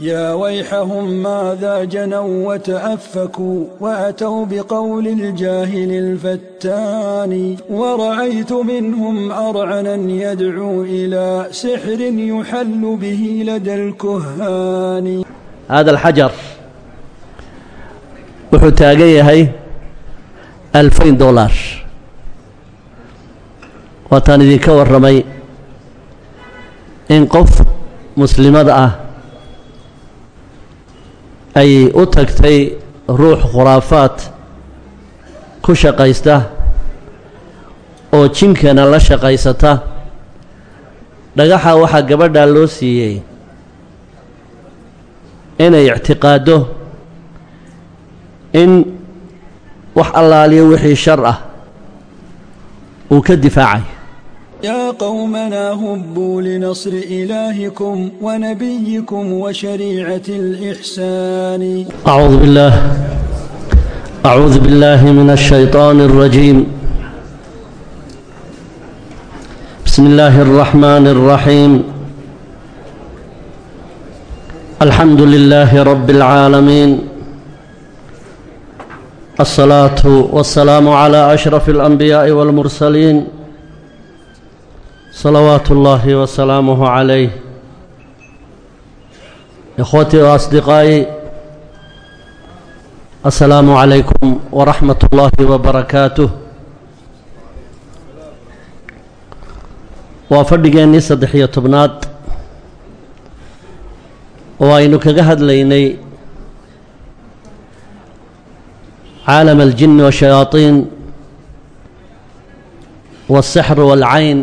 يا ويحهم ماذا جنوا وتأفكوا وأتوا بقول الجاهل الفتان ورأيت منهم أرعنا يدعو إلى سحر يحل به لدى الكهان هذا الحجر wuxuu taagan yahay alfayn dollar waataan idinka warramay in qof muslimada ah ay u tagtay ruux khuraafaad ku shaqaysta oo jinkana la shaqaysata. Dhagaxa waxaa gabadhaa loo siiyey inay ictiqaaddo in wax allaaliyo wixii shar ah uu ka difaacay يا قومنا هبوا لنصر إلهكم ونبيكم وشريعة الإحسان أعوذ بالله أعوذ بالله من الشيطان الرجيم بسم الله الرحمن الرحيم الحمد لله رب العالمين الصلاة والسلام على أشرف الأنبياء والمرسلين صلوات الله وسلامه عليه إخوتي وأصدقائي السلام عليكم ورحمة الله وبركاته waa fadhigeennii saddex-iyo tobnaad oo aynu kaga hadlaynay caalam aljinni waashayaaطiin waالsixr wاlcayn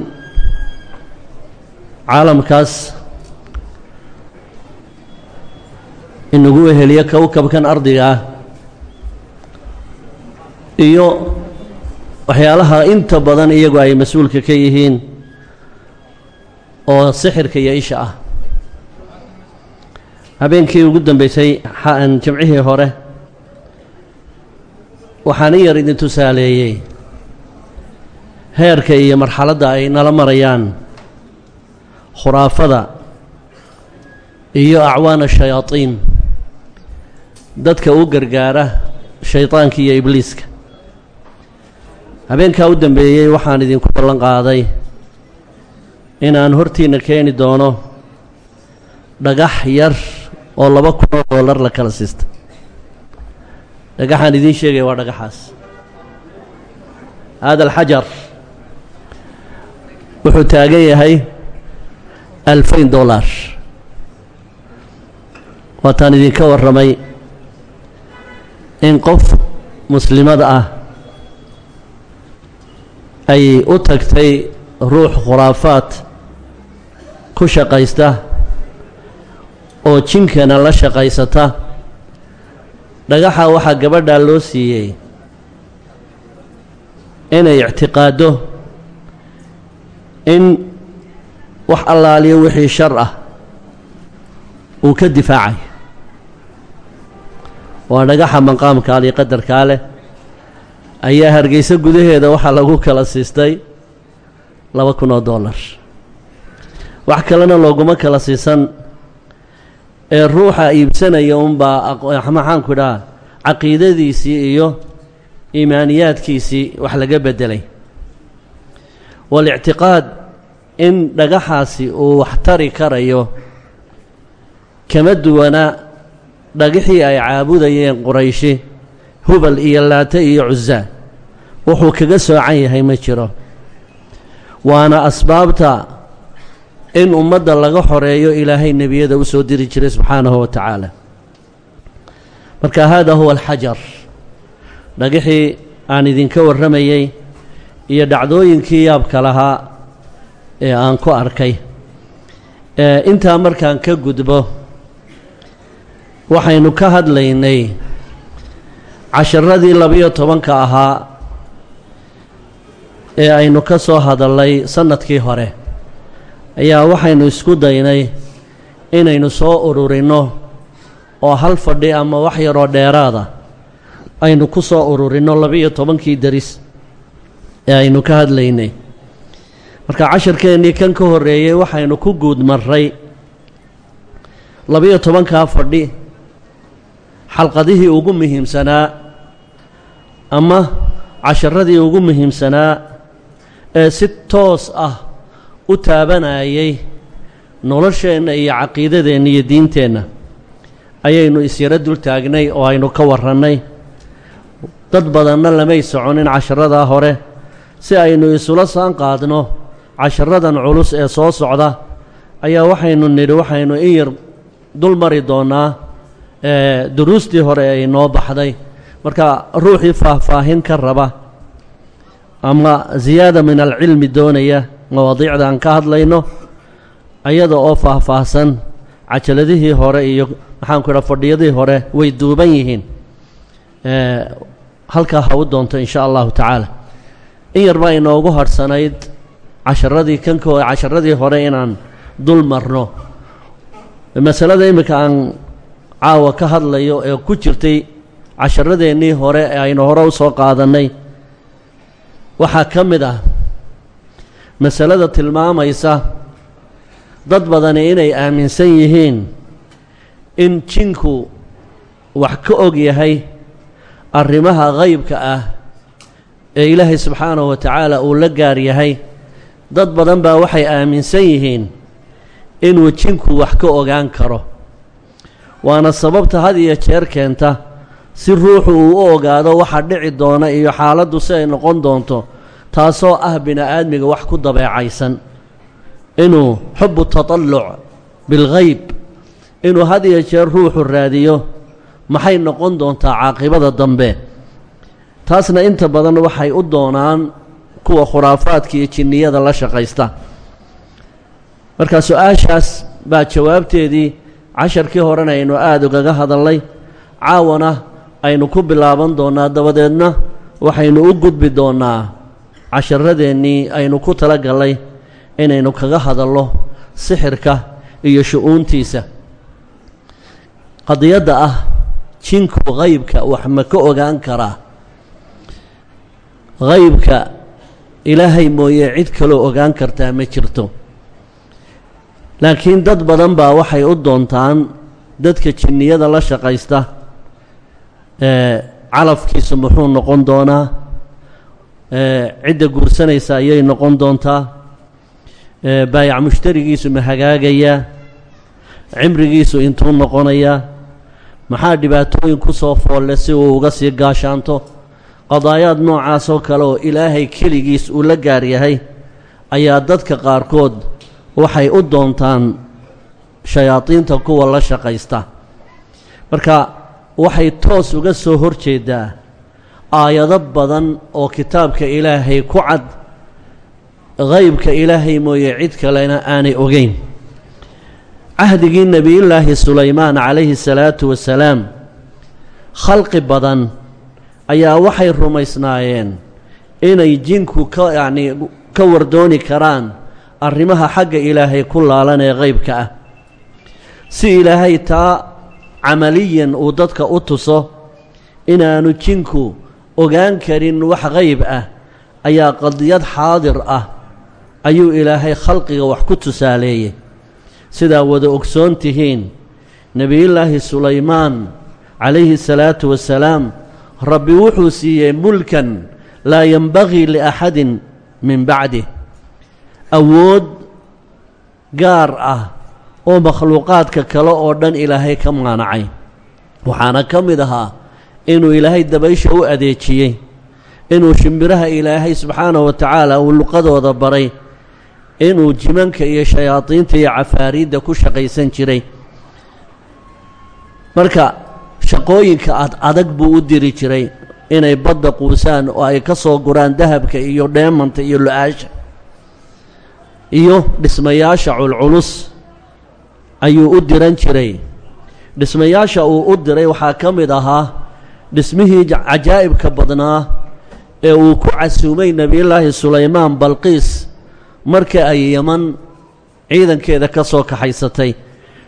caalamkaas inagu weheliyo kowkabkan ardiga ah iyo waxyaalaha inta badan iyagu ay mas'uulka ka yihiin oo sixirka iyo isha ah. Habeenkii ugu dambeysay xaan jimcihii hore waxaan i yar idin tusaaleeyey. Heerka iyo marxaladda ay nala marayaan khuraafada iyo acwaana shayaadiin. Dadka u gargaara shaydaanka iyo ibliiska. Habeenkaa u dambeeyey waxaan idinku ballan qaaday inaan hortiinna keeni doono dhagax yar oo laba kunoo doolar la kala siista. Dhagaxaan idiin sheegaya waa dhagaxaas. Hada alxajar wuxuu taagan yahay alfayn dollar waataan idinka warramay in qof muslimada ah ay u tagtay ruux khuraafaad ku shaqaysta oo jinkana la shaqaysata. Dhagaxa waxaa gabadhaa loo siiyey inay ictiqaaddo in wax allaaliyo wixii shar ah uu ka difaacay. Waa dhagaxa maqaamkaa iyo qadarkaa leh ayaa hargeysa gudaheeda waxaa lagu kala siistay laba kun oo dollar. Wax kalena looguma kala siisan ee ruuxa iibsanaya unbaa maxaanku idhaha caqiidadiisii iyo iimaaniyaadkiisii wax laga beddelay walictiqaad in dhagaxaasi uu wax tari karayo kama duwana dhagixii ay caabudayeen qurayshi hubal iyo laata iyo cusaan wuxuu kaga soocan yahay ma jiro. Waana asbaabta in ummadda laga xoreeyo ilaahay nebiyada u soo diri jiray subxaanahu wa tacaala. Marka hada huwa alxajar. Dhagixii aan idinka warramayey iyo dhacdooyinkii yaabka lahaa ee aan ku arkay. Intaa markaan ka gudbo waxaynu ka hadlaynay casharadii labiyo tobanka ahaa ee aynu ka soo hadallay sannadkii hore. Ayaa waxaynu isku daynay inaynu soo ururinno oo hal fadhi ama wax yaroo dheeraada aynu ku soo ururinno labiyo tobankii deris ee aynu ka hadlaynay marka casharkeennii kan ka horreeyey waxaynu ku guud marray labiyo tobankaa fadhi xalqadihii ugu muhiimsanaa ama casharadii ugu muhiimsanaa ee si toos ah u taabanayay nolosheenna iyo caqiidadeenna iyo diinteenna ayaynu isyaro dul taagnay oo aynu ka warrannay dad badanna lamay soconin casharadaa hore si aynu isula saan qaadno casharadan culus ee soo socda ayaa waxaynu nidhi waxaynu in yar dul mari doonnaa duruustii hore ay noo baxday. Marka ruuxii faahfaahin ka raba ama ziyaada min alcilmi doonaya mawaadiicda aan ka hadlayno ayada oo faahfaahsan cajaladihii hore iyo maxaanku idhaha fadhiyadihii hore way duuban yihiin. Halkaa ha u doonto in sha allahu tacaala. In yar baa inoogu harhsanayd casharadii kankoo casharadii hore inaan dul marno. Masalada iminka aan caawa ka hadlayo ee ku jirtay casharadeennii hore ee aynu hore u soo qaadannay waxaa ka mid ah masalada tilmaamaysa dad badani inay aaminsan yihiin in jinku wax ka og yahay arrimaha qaybka ah ee ilaahay subxaanahu wa tacaala uu la gaar yahay dad badan baa waxay aaminsan yihiin inuu jinku wax ka ogaan karo. Waana sababta had iyo jeer keenta si ruuxu uu u ogaado waxa dhici doona iyo xaaladdu si ay noqon doonto taasoo ah bini-aadmiga wax ku dabeecaysan. Inuu xubu tatalluc bilghayb inuu had iyo jeer ruuxu raadiyo maxay noqon doontaa caaqibada dambe? Taasna inta badan waxay u doonaan kuwa khuraafaadka iyo jinniyada la shaqaysta. Marka su'aashaas baa jawaabteedii casharkii horena aynu aada ugaga hadalnay caawana aynu ku bilaaban doonnaa dabadeedna waxaynu u gudbi doonnaa casharadeennii aynu ku tala gallay inaynu kaga hadallo sixirka iyo shu-uuntiisa. Qadiyadda ah jinku haybka wax ma ka ogaan karaa? Haybka ilaahay mooye cid kaloo ogaan kartaa ma jirto. Laakiin dad badan baa waxay u doontaan dadka jinniyada la shaqaysta ee calafkiisu muxuu noqon doonaa cidda guursanaysa ayay noqon doontaa baayac mushtarigiisu ma hagaagayaa cimrigiisu intuu noqonayaa maxaa dhibaatooyin ku soo foolle si uu uga sii gaashaanto qadaayaad noocaasoo kale oo ilaahay keligiis uu la gaar yahay ayaa dadka qaarkood waxay u doontaan shayaadiinta kuwa la shaqaysta. Marka waxay toos uga soo hor jeedaa aayado badan oo kitaabka ilaahay ku cad haybka ilaahay mooye cid kalena aanay ogeyn. Cahdigii nebiyullaahi sulaymaan calayhi salaatu wasalaam khalqi badan ayaa waxay rumaysnaayeen inay jinku ka yacnii ka wardooni karaan arrimaha xagga ilaahay ku laalan ee qaybka ah. Si ilaahay taa camaliyan uu dadka u tuso inaanu jinku ogaan karin wax qayb ah ayaa qadiyad xaadir ah ayuu ilaahay khalqiga wax ku tusaaleeyey. Sidaa wada ogsoon tihiin nebiyullaahi sulaymaan calayhi salaatu wasalaam rabbi wuxuu siiyey mulkan laa yenbagii liaxadin min bacdih awood gaar ah oo makhluuqaadka kale oo dhan ilaahay ka maanacay. Waxaana ka mid ahaa inuu ilaahay dabaysha u adeejiyey inuu shimbiraha ilaahay subxaanahu wa tacaala uu luqadooda baray inuu jimanka iyo shayaadiinta iyo cafaariidda ku shaqaysan jiray. Marka shaqooyinka ad adag buu u diri jiray inay badda quusaan oo ay ka soo guraan dahabka iyo dheemanta iyo lo'aasha. Iyo dhismayaasha culculus ayuu u diran jiray. Dhismayaasha uu u diray waxaa ka mid ahaa dhismihii cajaa'ibka badnaa ee uu ku casuumay nebiyullaahi sulaymaan balqiis marka ay yeman ciidankeeda ka soo kaxaysatay.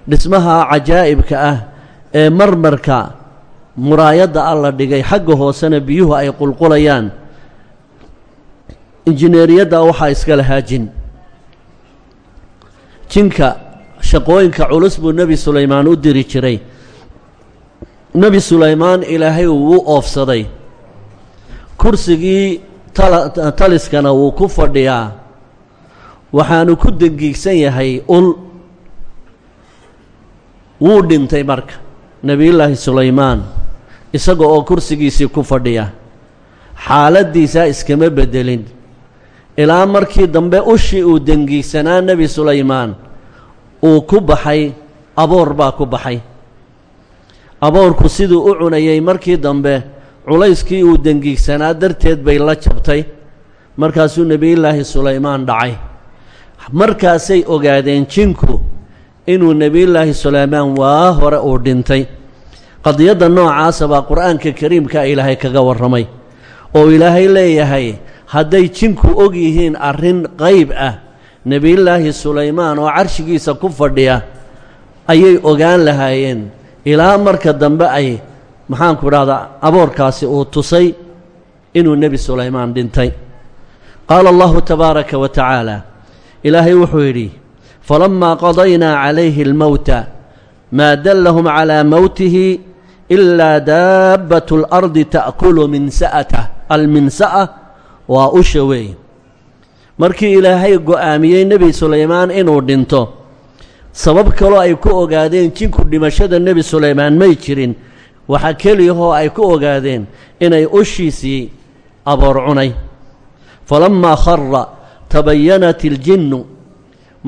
Dhismaha cajaa'ibka ah ee marmarka muraayadda ah la dhigay xagga hoosena biyuhu ay qulqulayaan. Injineeriyadda waxaa iska lahaa jin jinka shaqooyinka culus buu nebi sulaymaan u diri jiray. Nebi sulaymaan ilaahay uu u oofsaday. Kursigii taliskana wuu ku fadhiyaa. Waxaanu ku dengiigsan yahay ul. Wuu dhintay marka nebiyullaahi sulaymaan isaga oo kursigiisii ku fadhiya xaaladdiisaa iskama beddelin ilaa markii dambe ushii uu dengiigsanaa nebi sulaymaan uu ku baxay aboor baa ku baxay. Aboorku siduu u cunayay markii dambe culayskii uu dengiigsanaa darteed bay la jabtay. Markaasuu nebiyullaahi sulaymaan dhacay. Markaasay ogaadeen jinku inuu nebiyullaahi sulaymaan waa hore uu dhintay. Qadiyadda noocaasa baa qur'aanka kariimkaa ilaahay kaga warramay oo ilaahay leeyahay hadday jinku og yihiin arrin qayb ah nebiyullaahi sulaymaan oo carshigiisa ku fadhiya ayay ogaan lahaayeen. Ilaa marka dambe ay maxaanku idhahdaa aboorkaasi uu tusay inuu nebi sulaymaan dhintay. Qaala allahu tabaaraka wa tacaala ilaahay wuxuu yidhi falammaa qadaynaa calayhi almowta maa dallahum calaa mowtihi ilaa daabbatu اlardi ta'kulu minsa'atah alminsa'a waa usha weeye markii ilaahay go'aamiyey nebi sulaymaan inuu dhinto sabab kaloo ay ku ogaadeen jinku dhimashada nebi sulaymaan may jirin waxaa keliyahoo ay ku ogaadeen inay ushiisii aboor cunay falammaa khara tabayanat iljinnu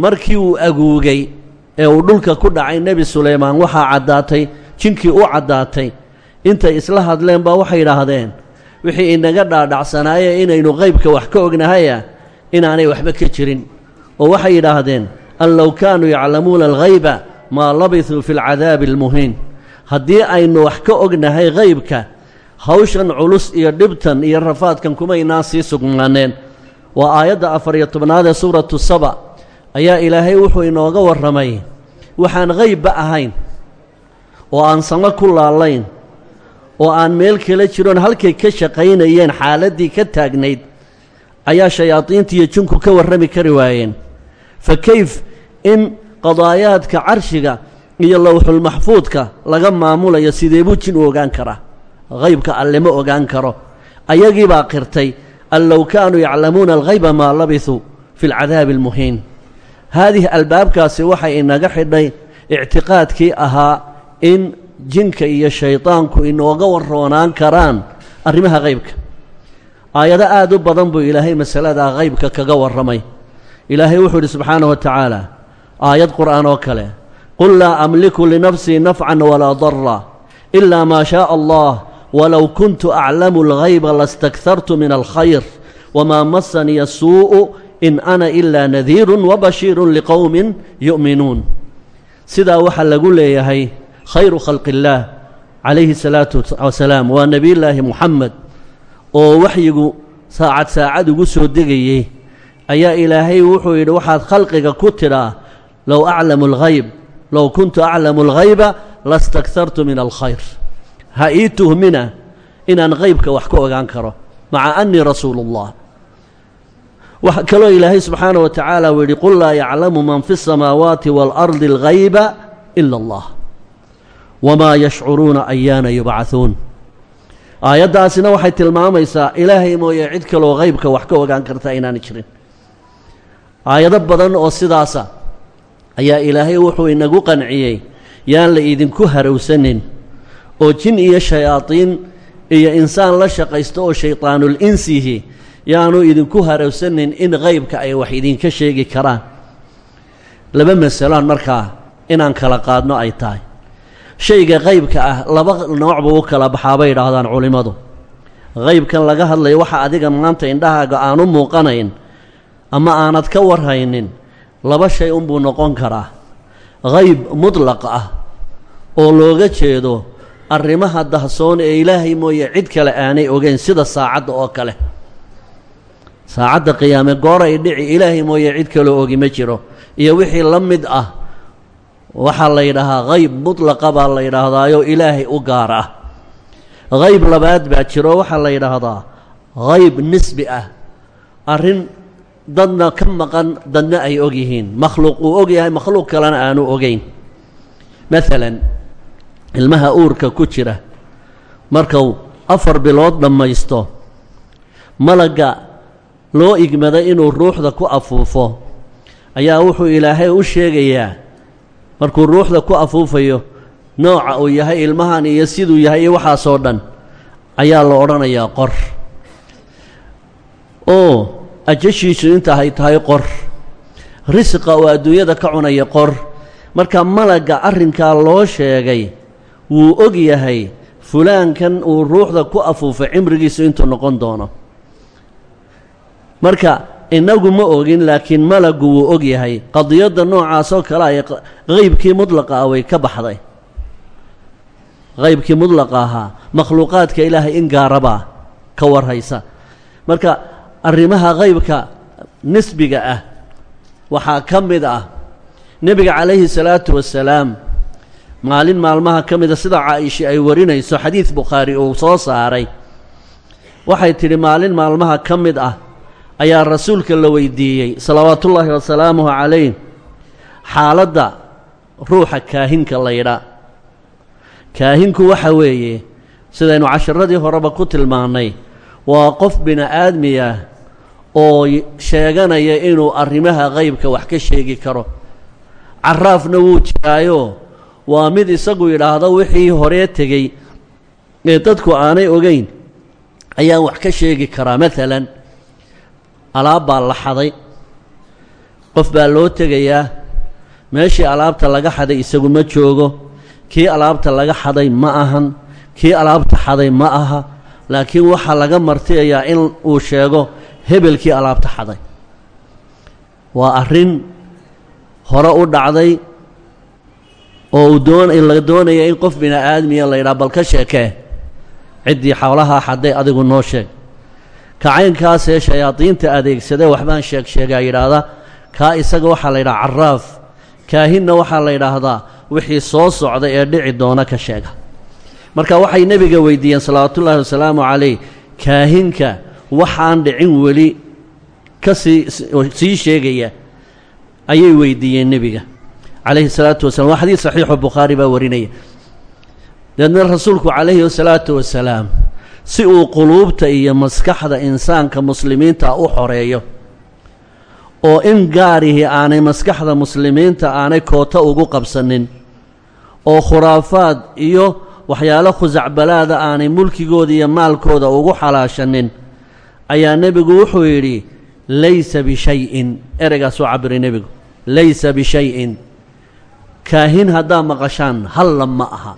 markii uu aguugay ee uu dhulka ku dhacay nebi sulaymaan waxaa caddaatay jinkii u caddaatay intay isla hadleen baa waxay idhaahdeen wixii inaga dhaadhacsanaayee inaynu qaybka wax ka ognahaya inaanay waxba ka jirin. Oo waxay yidhaahdeen an low kaanuu yaclamuuna alghayba maa labisuu fi alcadaabi almuhiin. Haddii aynu wax ka ognahay haybka hawshan culus iyo dhibtan iyo rafaadkan kumaynaan sii sugnaaneen waa aayadda afar iyo tobnaad ee suuratu saba ayaa ilaahay wuxuu inooga warramay. Waxaan haybba ahayn oo aan samo ku laalayn oo aan meel kala jiroon halkay ka shaqaynayeen xaaladdii ka taagnayd ayaa shayaadiinta iyo jinku ka warrami kari waayeen. Fa kayf in qadaayaadka carshiga iyo lowxulmaxfuudka laga maamulayo sidee buu jin u ogaan karaa? Haybka alle ma ogaan karo. Ayagii baa qirtay an low kaanuu yaclamuuna alghayba maa labisuu fi alcadaabi almuhiin haadihi albaabkaasi waxay inaga xidhay ictiqaadkii ahaa in jinka iyo shaydaanku inooga waroonaan karaan arrimaha haybka aayado aad u badan buu ilaahay masaladaa haybka kaga warramay. Ilaahay wuxuu idhi subxaanahu wa tacaala aayad qur'aan oo kale qul laa amliku linafsii nafcan walaa dara ilaa maa shaaa allah walow kuntu aclamu alghayba lastakartu min alkhayr wamaa masaniya in ana ilaa nadiirun wabashiirun liqowmin yu'minuun sidaa waxaa lagu leeyahay khayru khalqi illaah calayhi salaatu wasalaam waa nebiyullaahi muxamed oo waxyigu saacad saacad ugu soo degayey ayaa ilaahay wuxuu yidhi waxaad khalqiga ku tidhaa low aclamu alghayb low kuntu aclamu alghayba lastakartu min alkhayr. Ha ii tuhmina inaan haybka wax ka ogaan karo maca annii rasuulu ullah waxaa kaloo ilaahay subxaanah wa tacaala uu yidhi qul laa yaclamu man fi الsamaawaati wاlardi اlghayba ila اllah wamaa yashcuruuna ayaana yubcahuun aayaddaasina waxay tilmaamaysaa ilaahay mooye cid kaloo haybka wax ka ogaan karta inaana jirin aayado badan oo sidaasa ayaa ilaahay wuxuu inagu qanciyey yaan la idinku harowsanin oo jin iyo shayaadiin iyo insaan la shaqaysto oo shaydaanul insihi yaanu idinku harowsanin in haybka ay wax idinka sheegi karaan. Laba masalaan markaa inaan kala qaadno ay tahay. Shayga haybka ah laba nooc buu u kala baxaa bay idhaahdaan culimmadu haybkan laga hadlayo waxa adiga maanta indhahaaga aanu muuqanayn ama aanad ka warhaynin laba shay unbuu noqon karaa. Hayb mudlaq ah oo looga jeedo arrimaha dahsoon ee ilaahay mooye cid kale aanay ogeyn sida saacadda oo kale saacadda qiyaame gooray dhici ilaahay mooye cid kaloo ogi ma jiro. Iyo wixii la mid ah waxaa la yidhaahaa hayb mudlaqa baa la yidhaahdaayo ilaahay u gaar ah. Hayb labaad baa jiro waxaa la yidhaahdaa hayb nisbi ah. Arrin dadna ka maqan dadna ay og yihiin. Makhluuq uu og yahay makhluuq kalena aanu ogeyn. Maalan ilmaha uurka ku jira markuu afar bilood dhammaysto malagga loo igmaday inuu ruuxda ku afuufo. Ayaa wuxuu ilaahay u sheegayaa markuu ruuxda ku afuufayo nooca uu yahay ilmahan iyo siduu yahay iyo waxaasoo dhan ayaa la odhanayaa qor. Oo ajashiisu intahay tahay qor. Risqa oo adduunyada ka cunaya qor. Marka malagga arrinkaa loo sheegay wuu og yahay fulaankan uu ruuxda ku afuufay cimrigiisu intuu noqon doono marka innagu ma ogin laakiin malaggu wuu og yahay. Qadiyadda noocaasoo kale ay qaybkii mudlaqa ah way ka baxday. Qaybkii mudlaqa ahaa makhluuqaadka ilaahay in gaarabaa ka warhaysa. Marka arrimaha qaybka nisbiga ah waxaa ka mid ah nebiga calayhi salaatu wasalaam maalin maalmaha ka mida sida caa'ishi ay warinayso xadiid bukhaari uu soo saaray. Waxay tidhi maalin maalmaha ka mid ah ayaa rasuulka la weydiiyey salawaatullaahi wasalaamuhu calayh xaaladda ruuxa kaahinka laydha kaahinku waxa weeye sidaynu casharadii horeba ku tilmaannay waa qof bini-aadmi ah oo sheeganaya inuu arrimaha qaybka wax ka sheegi karo. Caraafna wuu jiraayo waa mid isagu yidhaahdo wixii horee tegey ee dadku aanay ogeyn ayaan wax ka sheegi karaa maalan alaab baa la xaday. Qof baa loo tegayaa meeshii alaabta laga xaday isagu ma joogo kii alaabta laga xaday ma ahan kii alaabta xaday ma aha laakiin waxaa laga martiyayaa in uu sheego hebelkii alaabta xaday. Waa arrin hore u dhacday oo uu doon la doonaya in qof bini aadmiya la yidhaha bal ka sheekee ciddii xawlahaa xadday adigu noo sheeg kacaynkaasee shayaadiinta adeegsadee waxbaan sheeg sheegaa yidhaahda kaa isaga waxaa la yidhaha caraaf kaahinna waxaa la yidhaahdaa wixii soo socday ee dhici doona ka sheega. Marka waxay nebiga weydiiyeen salawaatullaahi wasalaamu calayh kaahinka waxaan dhicin weli ka sii sii sheegaya ayay weydiiyeen nebiga. Calayhi salaatu wasalam waa xadiid saxiixo bukhaari baa warinaya. Deedna rasuulku calayhi wasalaatu wasalaam si uu quluubta iyo maskaxda insaanka muslimiinta u xoreeyo oo in gaarihii aanay maskaxda muslimiinta aanay koota ugu qabsanin oo khuraafaad iyo waxyaalo khusacbalaada aanay mulkigooda iyo maalkooda ugu xalaashanin ayaa nebigu wuxuu yidhi laysa bishayin ereygaasuu cabiray nebigu. Laysa bishayin kaahin haddaa maqashaan halla ma aha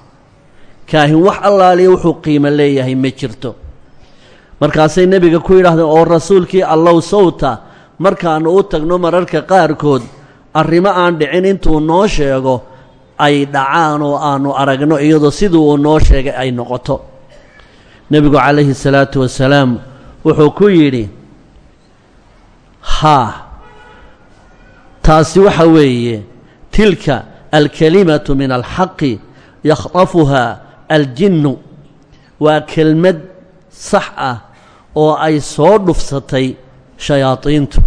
kaahin wax allaaliya wuxuu qiimo leeyahay ma jirto. Markaasay nebiga ku yidhaahdeen oo rasuulkii allow sawta markaannu u tagno mararka qaarkood arrimo aan dhicin intuu noo sheego ay dhacaan oo aannu aragno iyadoo siduu uu noo sheegay ay noqoto. Nebigu calayhi salaatu wasalaam wuxuu ku yidhi haa taasi waxa weeye tilka alkalimatu min alxaqi yakhdafuhaa aljinnu waa kelmad sax ah oo ay soo dhufsatay shayaadiintu.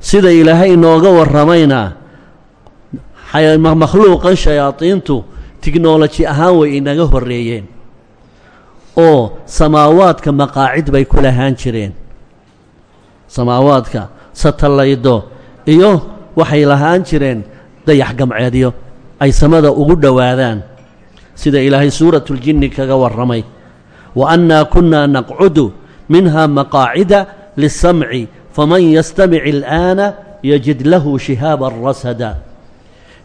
Sida ilaahay inooga warramayna makhluuqan shayaadiintu tiknoloji ahaan way inaga horreeyeen oo samaawaadka maqaacid bay ku lahaan jireen. Samaawaadka satalaydo iyo waxay lahaan jireen dayax gamceedyo ay samada ugu dhowaadaan sida ilaahay suuratuljinni kaga warramay. Wa annaa kunnaa naqcudu minha maqaacida lisamci faman yastamic il'aana yajid lahu shihaaban rasada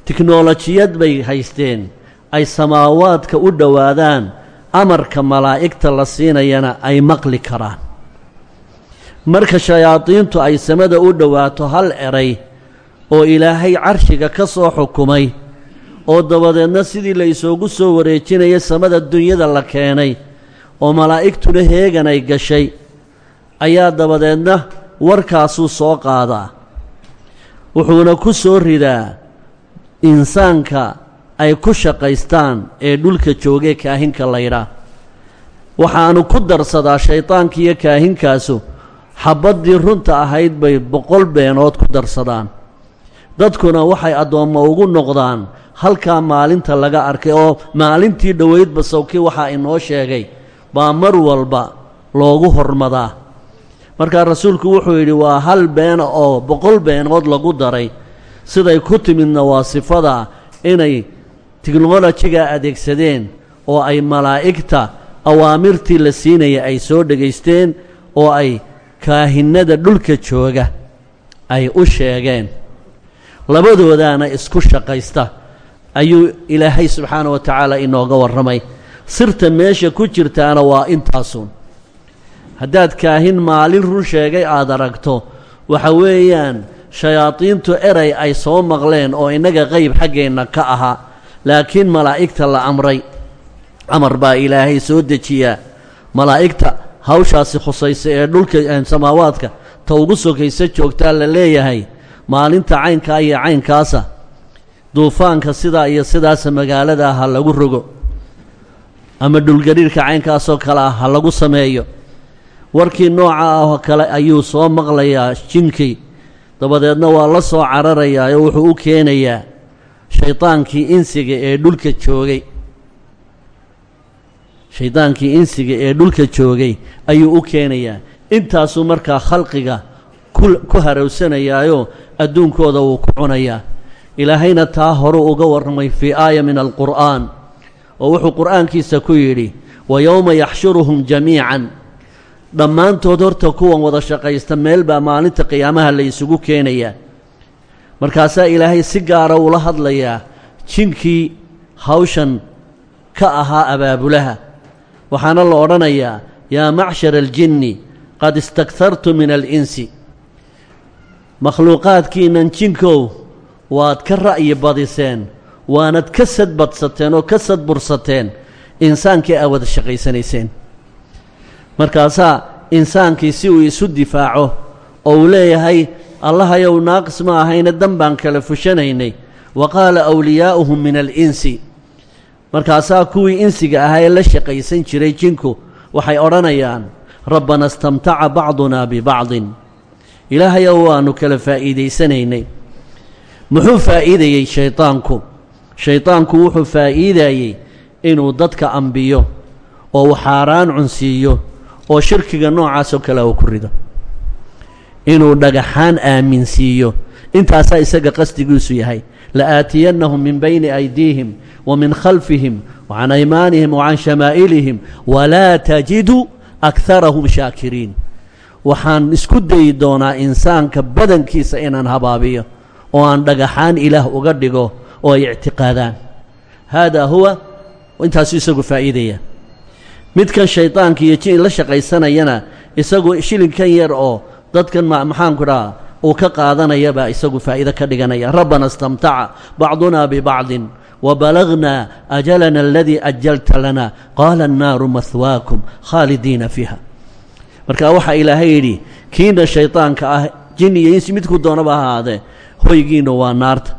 tiknolojiyad bay haysteen ay samaawaadka u dhowaadaan amarka malaa'igta la siinayana ay maqli karaan. Marka shayaadiintu ay samada u dhowaato hal eray oo ilaahay carshiga ka soo xukumay oo dabadeedna sidii la isoogu soo wareejinaya samada dunyada la keenay oo malaa'igtuna heeganay gashay ayaa dabadeedna warkaasuu soo qaadaa. Wuxuuna ku soo ridaa insaanka ay ku shaqaystaan ee dhulka joogee kaahinka laydhaa waxaanu ku darsadaa shaydaankiiyo kaahinkaasu xabaddii runta ahayd bay boqol beenood ku darsadaan dadkuna waxay addoommo ugu noqdaan halkaa maalinta laga arkay oo maalintii dhoweydba sawkii waxaa inoo sheegay baa mar walba loogu hormadaa. Markaa rasuulku wuxuu yidhi waa hal beena oo boqol beenood lagu daray. Siday ku timidna waa sifada inay tiknolojiga adeegsadeen oo ay malaa'igta awaamirtii la siinaya ay soo dhegaysteen oo ay kaahinnada dhulka jooga ay u sheegeen labadoodaana isku shaqaysta ayuu ilaahay subxaana wa tacaala inooga warramay. Sirta meesha ku jirtaana waa intaasun haddaad kaahin maalin run sheegay aad aragto waxa weeyaan shayaadiintu eray ay soo maqleen oo innaga qayb xaggeenna ka ahaa laakiin malaa'igta la amray. Amar baa ilaahay soo dejiyaa. Malaa'igta hawshaasi khusaysa ee dhulka samaawaadka ta ugu sokaysa joogtaa la leeyahay maalinta caynkaa iyo caynkaasa duufaanka sidaa iyo sidaasa magaalada ha lagu rogo ama dhulgariirka caynkaasoo kale ah ha lagu sameeyo. Warkii nooca ah kale ayuu soo maqlayaa jinkii. Dabadeedna waa la soo cararayaa oo wuxuu u keenayaa shaydaankii insiga ee dhulka joogay. Shaydaankii insiga ee dhulka joogay ayuu u keenayaa. Intaasuu markaa khalqiga ku harowsanayaayo adduunkooda wuu ku cunayaa ilaahayna taa horuu uga warramay fii aaya min alqur'aan oo wuxuu qur'aankiisa ku yidhi wa yowma yaxshuruhum jamiican. Dhammaantood horta kuwan wada shaqaysta meel baa maalinta qiyaamaha la isugu keenayaa markaasaa ilaahay si gaara ula hadlayaa jinkii hawshan ka ahaa abaabulaha. Waxaana la odhanayaa yaa macshara aljinni qad istakhartu min alinsi makhluuqaadkiinnan jinkow waad ka ra'yi badiseen waanad ka sadbadsateen oo ka sadbursateen insaankii aa wada shaqaysanayseen. Markaasaa insaankii si uu isu difaaco oo uu leeyahay allahayow naaqis ma ahayna dan baan kala fushanaynay. Wa qaala awliyaa'uhum min alinsi. Markaasaa kuwii insiga ahaa ee la shaqaysan jiray jinku waxay odhanayaan rabbana istamtaca bacdunaa bibacdin ilaahayow waannu kala faa'iidaysanaynay. Muxuu faa'iidayey shaydaanku shaydaanku wuxuu faa'iidayey inuu dadka ambiyo oo uu xaaraan cunsiiyo oo shirkiga noocaasoo kale uu ku rido. Inuu dhagaxaan aaminsiiyo. Intaasaa isaga qasdigiisu yahay. La'aatiyannahum min bayni aydiihim wa min khalfihim wa can aymaanihim wa can shamaa'ilihim walaa tajidu akharahum shaakiriin waxaan isku dayi doonaa insaanka badankiisa inaan habaabiyo oo aan dhagaxaan ilaah uga dhigo oo ay ictiqaadaan. Haadaa huwa intaasuu isagu faa'iidaya midkan shaydaanka iyo jin la shaqaysanayana isagu shilinkan yar oo dadkan maxaanku dhaha uu ka qaadanaya baa isagu faa'iido ka dhiganaya. Rabbana istamtaca bacduna bibacdin wabalagnaa ajalana aladii ajalta lana qaala annaaru mahwaakum khaalidiina fiiha marka waxaa ilaahay yidhi kiina shaydaanka ah jin iyo insi midku doonaba ahaadee hoygiinna waa naarta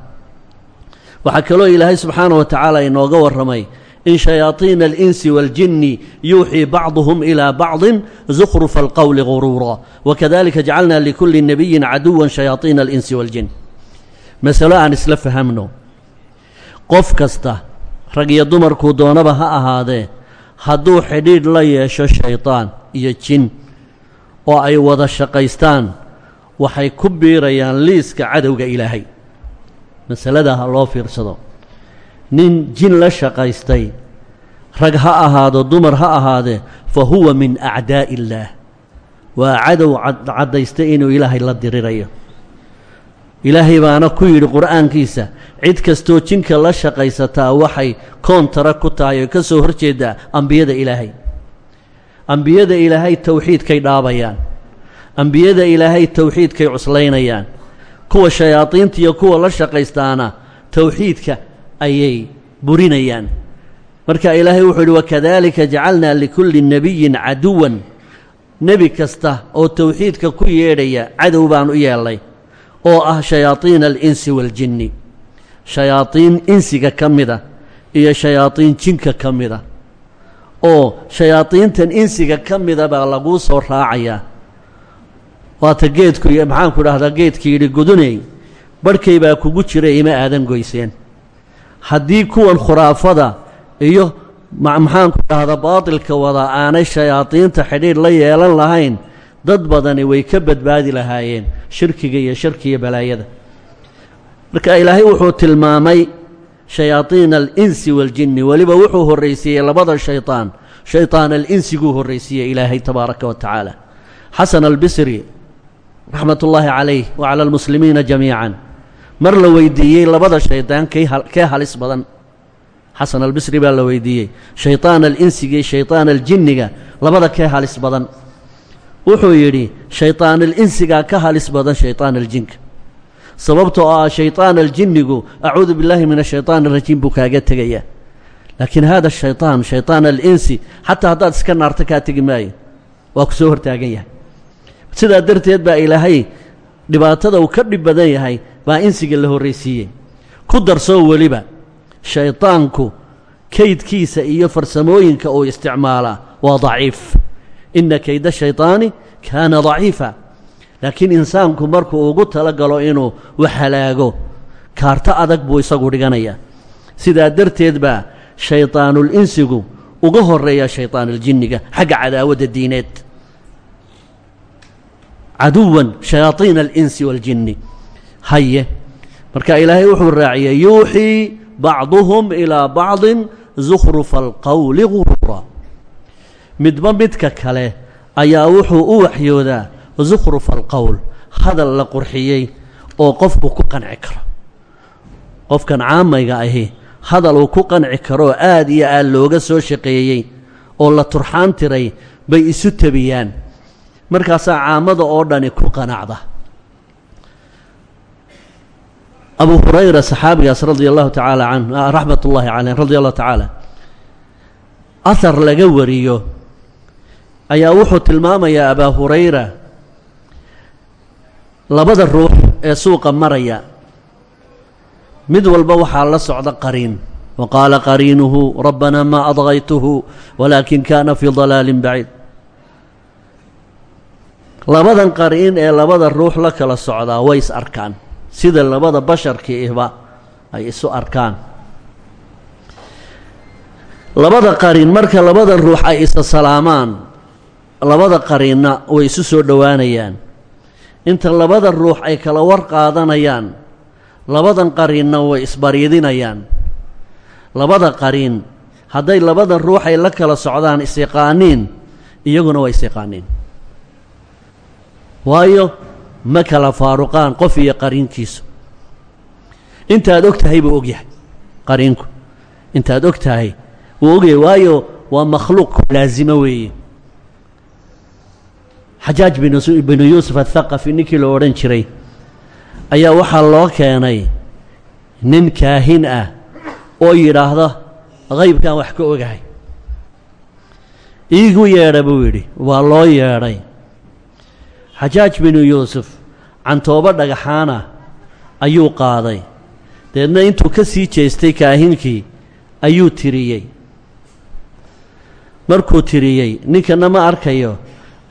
waxaa kaloo ilaahay subxaana wa tacaala inooga warramay in shayaaiina alinsi waaljinni yuuxii bacduhum ilaa bacdin zukhrufa alqowli guruura wakadalika jacalna likulli nebiyin caduwan shayaaiina alinsi waaljin masalo aan isla fahamno qof kasta rag iyo dumarkuu doonaba ha ahaadee hadduu xidhiidh la yeesho shaydaan iyo jin oo ay wada shaqaystaan waxay ku biirayaan liiska cadowga ilaahay. Masaladaa ha loo fiirsado. Nin jin la shaqaystay rag ha ahaado dumar ha ahaadee fa huwa min acdaa'i illaah waa cadow caddaystay inuu ilaahay la dirirayo. Ilaahay baana ku yidhi qur'aankiisa cid kastoo jinka la shaqaysataa waxay koontara ku tahay oo ka soo hor jeeddaa ambiyada ilaahay ambiyada ilaahay towxiidkay dhaabayaan. Ambiyada ilaahay towxiidkay cuslaynayaan. Kuwa shayaadiinta iyo kuwa la shaqaystaana towxiidka ayay burinayaan. Marka ilaahay wuxuu yidhi wakadalika jacalnaa likulli nebiyin caduwan. Nebi kasta oo towxiidka ku yeedhaya cadow baan u yeelnay oo ah shayaadiina alinsi waaljinni shayaadiin insiga ka mida iyo shayaadiin jinka ka mida oo shayaadiintan insiga ka mida baa laguu soo raacayaa waata geedku maxaanku dhahdaa geedkii yidhi guduney barhkay baa kugu jira ima aadan goyseen. Haddii kuwan khuraafada iyo maxaanku dhahdaa baatilka wada aanay shayaadiinta xidhiidh la yeelan lahayn dad badani way ka badbaadi lahaayeen shirkiga iyo sharkiiyo balaayada. Marka ilaahay wuxuu tilmaamay shayaadiina alinsi waaljinni weliba wuxuu horraysiiyey labada shaytaan. Shaytaan alinsiguu horraysiiyey ilaahay tabaaraka wa tacaala. Xasan albisri raxmat ullaahi calayh wa cala almuslimiina jamiican. Mar la weydiiyey labada shaydaan kee halis badan? Xasan albisri baa la weydiiyey. Shaytaan alinsiga iyo shaytaan aljinniga labada kee halis badan? Wuxuu yidhi aljinka sababtoo ah shaytaan aljinnigu acuudu billaahi min ashaytaan arajiim buu kaaga tegayaa. Laakiin hada shaytaan shaytaan alinsi xataa haddaad iska naarta kaa tegi maayo waa ku soo hortaagan yahay. Sidaa darteed baa ilaahay dhibaatada uu ka dhib badan yahay baa insiga la horraysiiyey. Ku darsoo weliba shaydaanku kaydkiisa iyo farsamooyinka uu isticmaalaa waa daciif. Inna kayda shaydaani kaana daciifa laakiin insaanku markuu ugu tala galo inuu wax halaago kaarto adag buu isagu dhiganayaa sidaa darteed baa shayطaanul insigu uga horreeya shayطaanuljinniga xagga cadaawadda diineed. Caduwan shayaaiin alinsi waaljinni haye marka ilaahay wuxuu raaciyey yuuxii bacduhum ilaa bacdin zukhrufa alqowli guruura midba midka kale ayaa wuxuu u waxyoodaa zukhruf alqowl hadal la qurxiyey oo qofku ku qanci karo. Qofkan caamayga ahi hadal uu ku qanci karoo aad iyo aad looga soo shaqeeyey oo la turxaan tiray bay isu tebiyaan. Markaasaa caamada oo dhani ku qanacda. Abu hurayra saxaabigaas radia allahu tacaala canhu raxmat ullaahi caleyh radia allahu tacaala ahar laga wariyo ayaa wuxuu tilmaamayaa abaa hurayra labada ruux ee suuqa maraya. Mid walba waxaa la socda qariin. Wa qaala qariinuhu rabbanaa maa adgaytuhu walaakin kaana fii dalaalin baciid. Labadan qariin ee labada ruux la kala socdaa way is arkaan. Sida labada basharkii ihba ay isu arkaan. Labada qariin marka labada ruux ay isa salaamaan labada qariinna way isu soo dhowaanayaan inta labada ruux ay kala war qaadanayaan labadan qariinna way isbariidinayaan. Labada qariin hadday labada ruux ay la kala socdaan isyaqaaniin iyaguna waa isyaqaaniin waayo ma kala faaruqaan qof iyo qariinkiisu. Intaad og tahay buu og yahay qariinku. Intaad og tahay wuu ogyahay waayo waa makhluuq laasimo weeye xajaaj binu yuusuf athaqafi ninkii loo odhan jiray ayaa waxaa loo keenay nin kaahin ah oo yidhaahda qaybkan wax ka ogahay. Iigu yeedha buu yidhi waa loo yeedhay. Xajaaj binu yuusuf cantoobo dhagaxaana ayuu qaaday. Deedna intuu ka sii jeestay kaahinkii ayuu tiriyey. Markuu tiriyey ninkana ma arkayo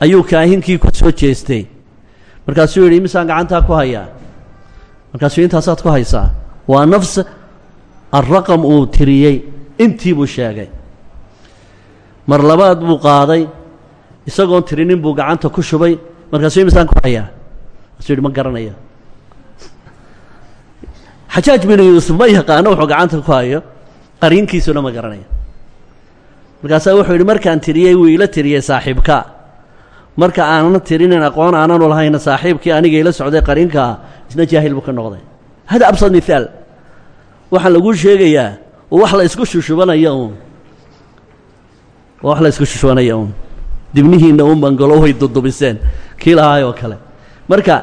ayuu kaahinkii ku soo jeestay. Markaasuu yidhi imisaan gacantaa ku hayaa. Markaasuu intaasaad ku haysaa. Waa nafs alraqam uu tiriyey. Intii buu sheegay. Mar labaad buu qaaday. Isagoon tirinin buu gacanta ku shubay. Markaasuu imisaan ku hayaa. Markaasuu yidhi ma garanayo. Xajaaj binu yuusuf ma yaqaano wuxuu gacanta ku hayo? Qariinkiisuna ma garanayo. Markaasaa wuxuu yidhi markaan tiriyey wuu ila tiriyey saaxiibka marka aanan tirinin aqoon aananu lahayna saaxiibkii aniga ila socday qariinkaa isna jaahil buu ka noqday. Hada absad mihaal. Waxaa laguu sheegayaa wax la isku shushubanaya uun. Wax la isku shushubanaya uun. Dibnihiinna un bangalo way dudubiseen. Kii oo kale. Marka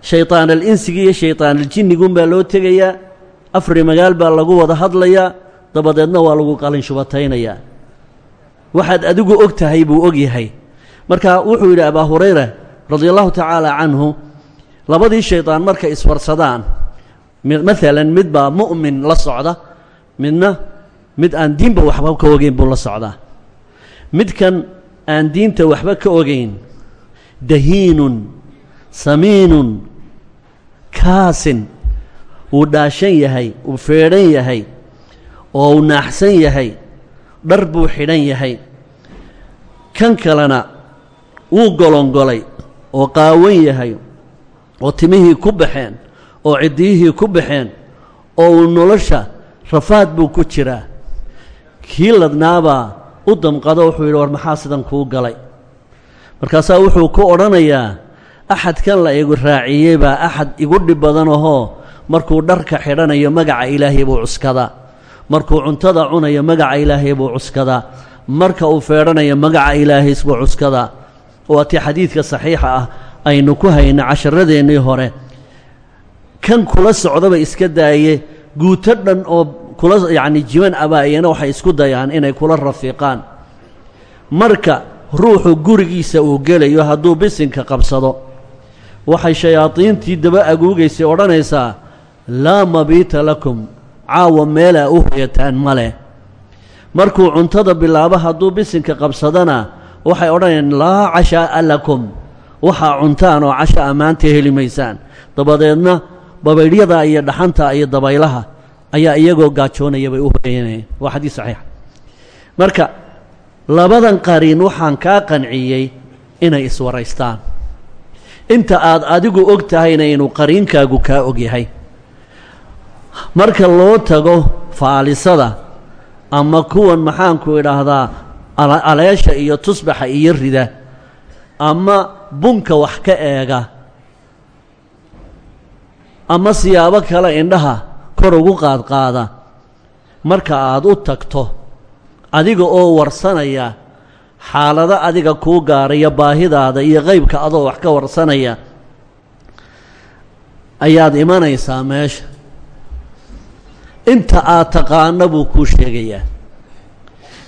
shayطaan alinsiga iyo shayطaan aljinnigun baa loo tegayaa. Afri magaal baa lagu wada hadlayaa. Dabadeedna waa lagu qalin shubataynayaa. Waxaad adigu og tahay buu og yahay marka wuxuu yidhi abaa hurayra radia allahu tacaala canhu labadii shaydaan markay isfarsadaan maalan mid baa mu'min la socda midna mid aan diinba waxba ka ogeyn buu la socdaa. Midkan aan diinta waxba ka ogeyn dahiinun samiinun kaasin wuu dhaashan yahay uu feedhan yahay oo uu yahay dhar buu xidhan yahay. Kan kalena wuu golongolay oo qaawan yahay oo timihii ku baxeen oo ciddiyihii ku baxeen oo uu nolosha rafaad buu ku jiraa. Kii ladnaabaa u damqado wuxuu yidhi war maxaa sidan kuu galay? Markaasaa wuxuu ku odhanayaa axadkan la igu raaciyey baa axad igu dhib badan ahoo markuu dharka xidhanayo magaca ilaahay buu cuskadaa. Markuu cuntada cunayo magaca ilaahay buu cuskadaa. Marka uu feedhanayo magaca ilaahays buu cuskadaa waa tii xadiidka saxiixa ah aynu ku hayna casharadeennii hore. Kan kula socdaba iska daaye guuto dhan oo kula yacni jiban abaayana waxay isku dayaan inay kula rafiiqaan. Marka ruuxu gurigiisa uu gelayo hadduu bisinka qabsado waxay shayaadiintii daba aguugaysay odhanaysaa laa mabiita lakum caawa meelaa u hoyataan ma leh. Markuu cuntada bilaabo hadduu bisinka qabsadana waxay odhanayaan laa cashaa'a lakum waxaa cuntaan oo casha ammaanta heli maysaan dabadeedna babaydhyada iyo dhaxanta iyo dabaylaha ayaa iyagoo gaajoonaya bay u hoyanayeen waa xadiis saxiix. Marka labadan qariin waxaan kaa qanciyey inay iswaraystaan. Inta aad adigu og tahayna inuu qariinkaagu kaa og yahay. Marka loo tago faalisada ama kuwan maxaanku idhaahdaa aleesha iyo tusbaxa iyo rida ama bunka wax ka eega ama siyaabo kale indhaha kor ugu qaadqaada marka aad u tagto adiga oo warsanaya xaalado adiga kuu gaaraya baahidaada iyo qaybka adoo wax ka warsanaya ayaad imanaysaa meesha. Inta aad taqaano buu kuu sheegayaa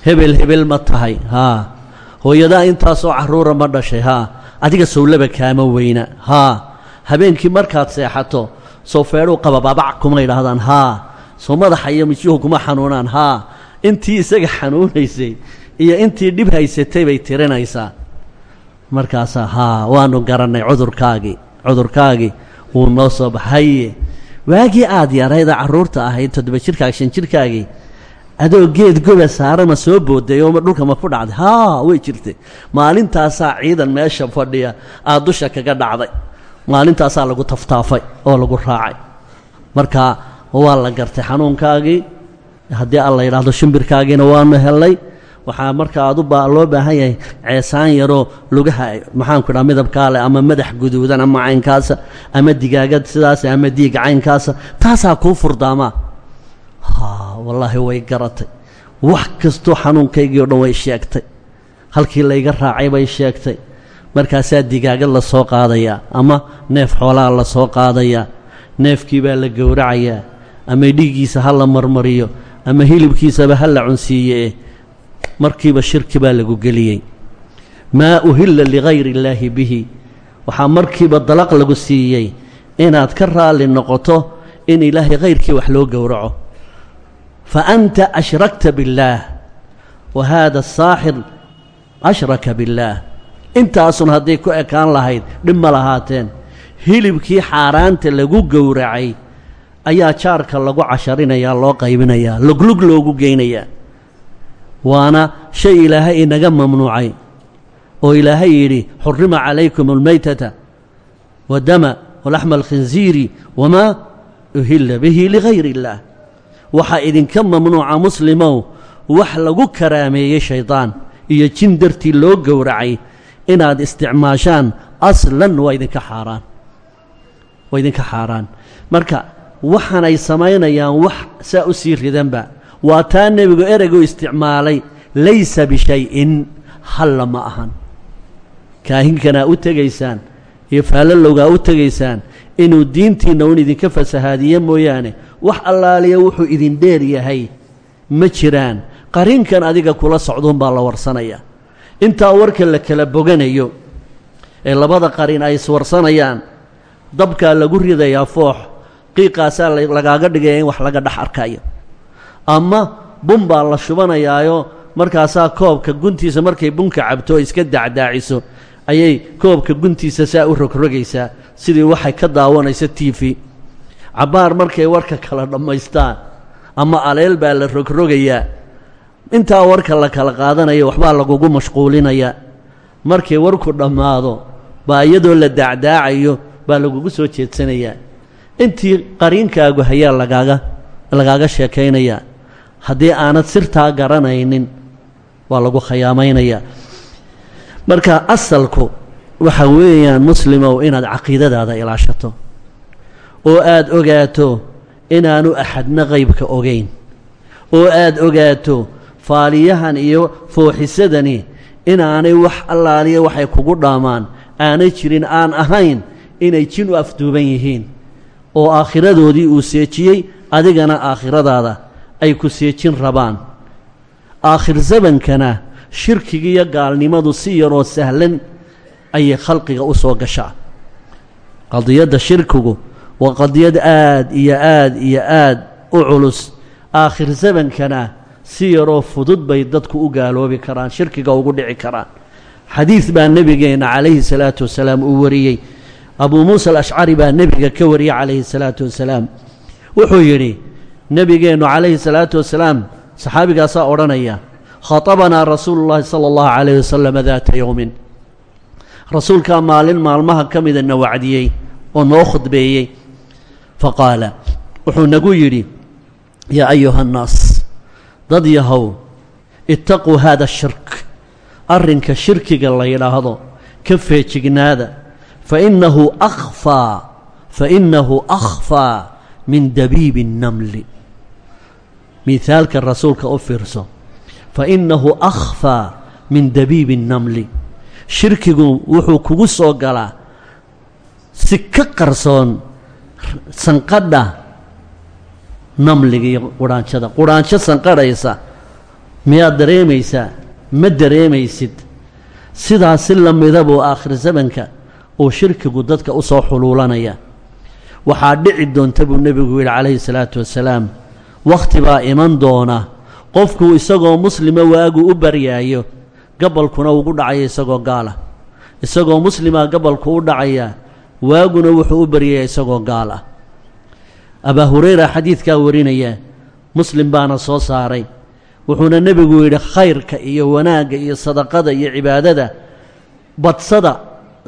hebel hebel ma tahay haa hooyadaa intaasoo carruura ma dhashay haa adiga sowlaba kaama weyna haa habeenkii markaad seexato sow feedhuu qababaabac kuma idhaahdaan haa soo madaxa iyo mijuhu kuma xanuunaan haa intii isaga xanuunaysay iyo intii dhib haysatay bay tirinaysaa. Markaasaa haa waanu garannay cudurkaagii cudurkaagii wuu noo soo baxaye waagii aad yarayda carruurta ahayd toddoba jirkaagi shan jirkaagii adoo geed goba saarama soo booday oo dhulka ma ku dhacday. Haa way jirtay. Maalintaasaa ciidan meesha fadhiya aad dusha kaga dhacday. Maalintaasaa lagu taftaafay oo lagu raacay. Marka waa la gartay xanuunkaagii. Haddii alla yidhaahdo shimbirkaagiina waanu hellay waxaa marka aad loo baahan yahay ceesaan yaroo lugaha maxaanku idhaha midabkaa leh ama madax guduudan ama caynkaasa ama digaagad sidaas ama diig caynkaasa taasaa kuu furdaamaa wallaahi way garatay. Wax kastoo xanuunkaygii o dhan way sheegtay. Halkii layga raacay bay sheegtay. Markaasaa digaagad la soo qaadayaa ama neef xoolaa la soo qaadayaa neefkii baa la gowracayaa ama dhiiggiisa ha la marmariyo ama hilibkiisaba ha la cunsiiye markiiba shirki baa lagu geliyey. Maa uhilla ligayri illaahi bihi. Waxaa markiiba dalaq lagu siiyey. Inaad ka raalli noqoto in ilaahay khayrkii wax loo gowraco fa anta ashrakta biاllaah wa haada asaaxir ashraka biاllaah intaasun hadday ku ekaan lahayd dhib ma lahaateen hilibkii xaaraanta lagu gowracay ayaa jaarka lagu casharinayaa loo qaybinayaa luglug loogu geynayaa waana shay ilaahay inaga mamnuucay oo ilaahay yidhi xurima calaykum almaytata wadama walaxma alkhinsiiri wamaa uhilla bihi ligayri illaah waxaa idinka mamnuuca muslimow wax lagu karaameeyey shaydaan iyo jin dartii loo gowracay inaad isticmaashaan aslan waa idinka xaaraan. Waa idinka xaaraan. Marka waxaanay samaynayaan wax saa u sii ridanba. Waa taa nebigu ereygu isticmaalay laysa bishay-in halla ma ahan. Kaahinkanaa u tegaysaan iyo faallalowgaa u tegaysaan inuu diintiinna un idinka fasahaadiye mooyaane wax allaaliya wuxuu idin dheer yahay. Ma jiraan. Qarinkan adiga kula socduunbaa la warsanayaa intaa warka la kala boganayo ee labada qarin ay iswarsanayaan dabkaa lagu ridayaa foox qiiqaasaa lagaaga dhigaya in wax laga dhex arkayo. Ama bun baa la shubanayaayo markaasaa koobka guntiisa markay bunka cabto iska dacdaaciso ayay koobka guntiisa saa u rogrogaysaa. Sidii waxay ka daawanaysa t v cabbaar markay warka kala dhammaystaan ama aleel baa la rogrogayaa. Intaa warka la kala qaadanaya waxbaa lagugu mashquulinayaa. Markay warku dhammaado baa iyadoo la daacdaacayo baa lagugu soo jeedsanayaa. Intii qariinkaagu hayaa lagaaga lagaaga sheekaynayaa. Haddii aanad sirtaa garanaynin waa lagu khiyaamaynayaa marka asalku waxa weeyaan muslimow inaad caqiidadaada ilaashato oo aad ogaato inaanu axadna qaybka ogayn oo aad ogaato faaliyahan iyo fooxisadani inaanay wax allaaliya waxay kugu dhaamaan. aanay jirin aan ahayn inay jin u afduuban yihiin. oo aakhiradoodii uu seejiyey adigana aakhiradaada ay ku seejin rabaan. aakhir zabankana shirkigiiyo gaalnimadu si yaroo sahlan ayay khalqiga u soo gashaa. qadiyadda shirkigu waa qadiyad aad iyo aad iyo aad u culus aakhir zabankana si yaroo fudud bay dadku u gaaloobi karaan shirkiga ugu dhici karaan. Xadiid baa nebigeenna calayhi salaatu wasalaam uu wariyey. Abuu muusa alashcari baa nebiga ka wariyey calayhi salaatu wasalaam. Wuxuu yidhi nebigeennu calayhi salaatu wasalaam saxaabigaasaa odhanaya khatabanaa rasuulu llaahi sala allahu calayh wasalama daata yowmin rasuulkaa maalin maalmaha ka mida na wacdiyey oo noo khudbeeyey fa qaala wuxuu nagu yidhi yaa ayuha annaas dad yahow ittaquu haada shirk. Arrinka shirkiga la yidhaahdo ka feejignaada. Fa innahu akhfaa fa innahu akhfaa min dabiibi nnamli miihaalka rasuulka u fiirso fa innahu akhfaa min dabiibi nnamli shirkigu wuxuu kugu soo galaa si ka qarsoon sanqadha namliga iyo qudhaanjo sanqadhaysa miyaad dareemaysaa ma dareemaysid. Sidaasi la mida buu aakhir zamanka uu shirkigu dadka u soo xuluulanaya. Waxaa dhici doonta buu nebigu yidhi calayhi salaatu wasalaam wakhti baa iman doona. Qofku isagoo muslima waagu u baryaayo gabalkuna ugu dhacaya isagoo gaala. Isagoo muslima gabalku u dhacaya waaguna wuxuu u baryaya isagoo gaal ah. Abaa hurayra xadiidkaa warinaya muslim baana soo saaray. Wuxuuna nebigu yidhi khayrka iyo wanaagga iyo sadaqada iyo cibaadada badsada